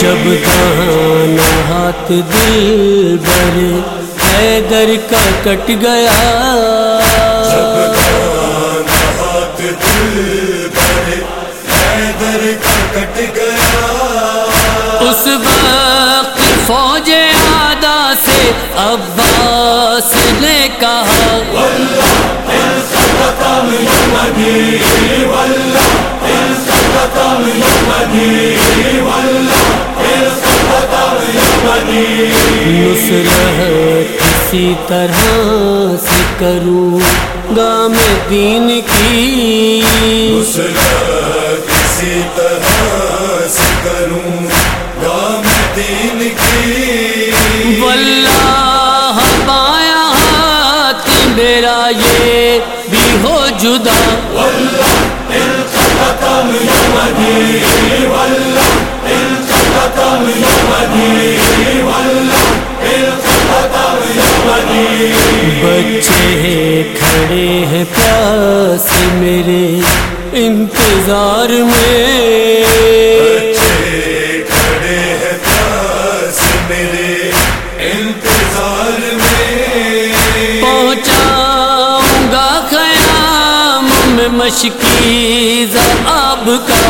جب دانا ہاتھ دل بھرے حیدر کا کٹ گیا۔ ہاتھ دل بھرے حیدر کا کٹ گیا۔ کسی طرح سے کروں گا میں دین کی۔ کسی طرح سے کروں گا میں دین کی۔ واللہ بایاں ہاتھ میرا یہ جدا بچے کھڑے ہیں پیاس میرے انتظار میں۔ بچے کھڑے ہیں پیاس میرے مشکی آب کا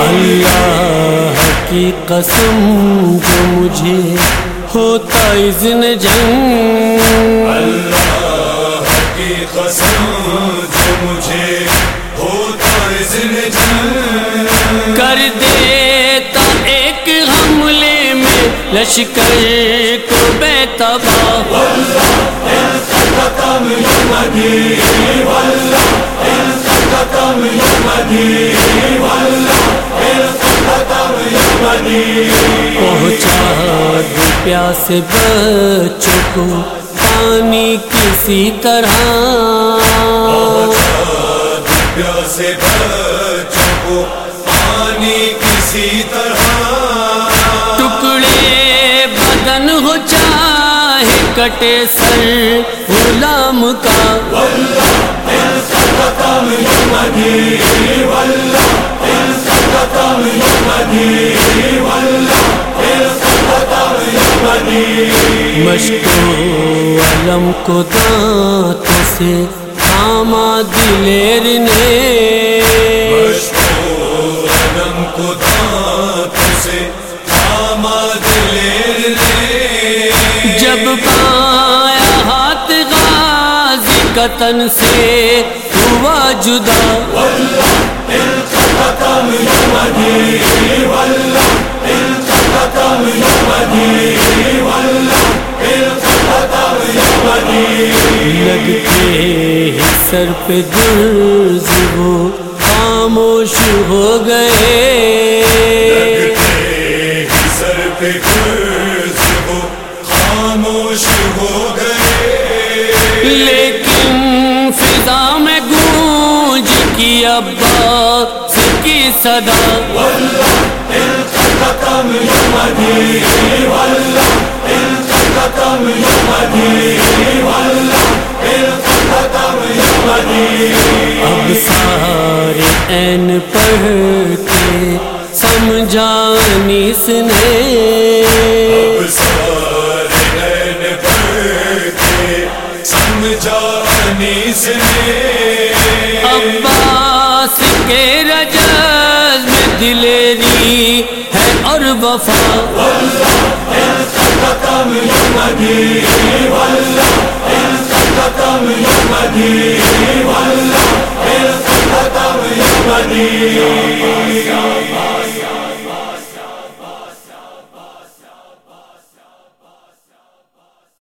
اللہ کی قسم جو مجھے ہوتا اذن جنگ اللہ کی قسم دیتا ایک حملے میں لشکر کو بے تباہ۔ پہنچا دو پیاس بچوں کو پانی کسی طرح۔ پیاسے بچوں کو پانی کسی طرح۔ ٹکڑے بدن ہو چاہے کٹے سر، غلام کا۔ مشکو علم کو دانتوں سے تھاما دلیر نے۔ علم کو دانتوں سے تھاما دلیر نے جب پایا ہاتھ غازی کا تن سے ہوا جدا۔ لگتے ہی سر پہ درز وہ۔ خاموش ہو گئے۔ سر پہ قرض ہو خاموش ہو گئے۔ لیکن فضا میں گونج کی عباس کی صدا۔ اب این پڑھ کے سمجھانی نے۔ سمجھانی سے عباس کے رجز میں دلیری ہے اور وفا۔ واللہ Yeah.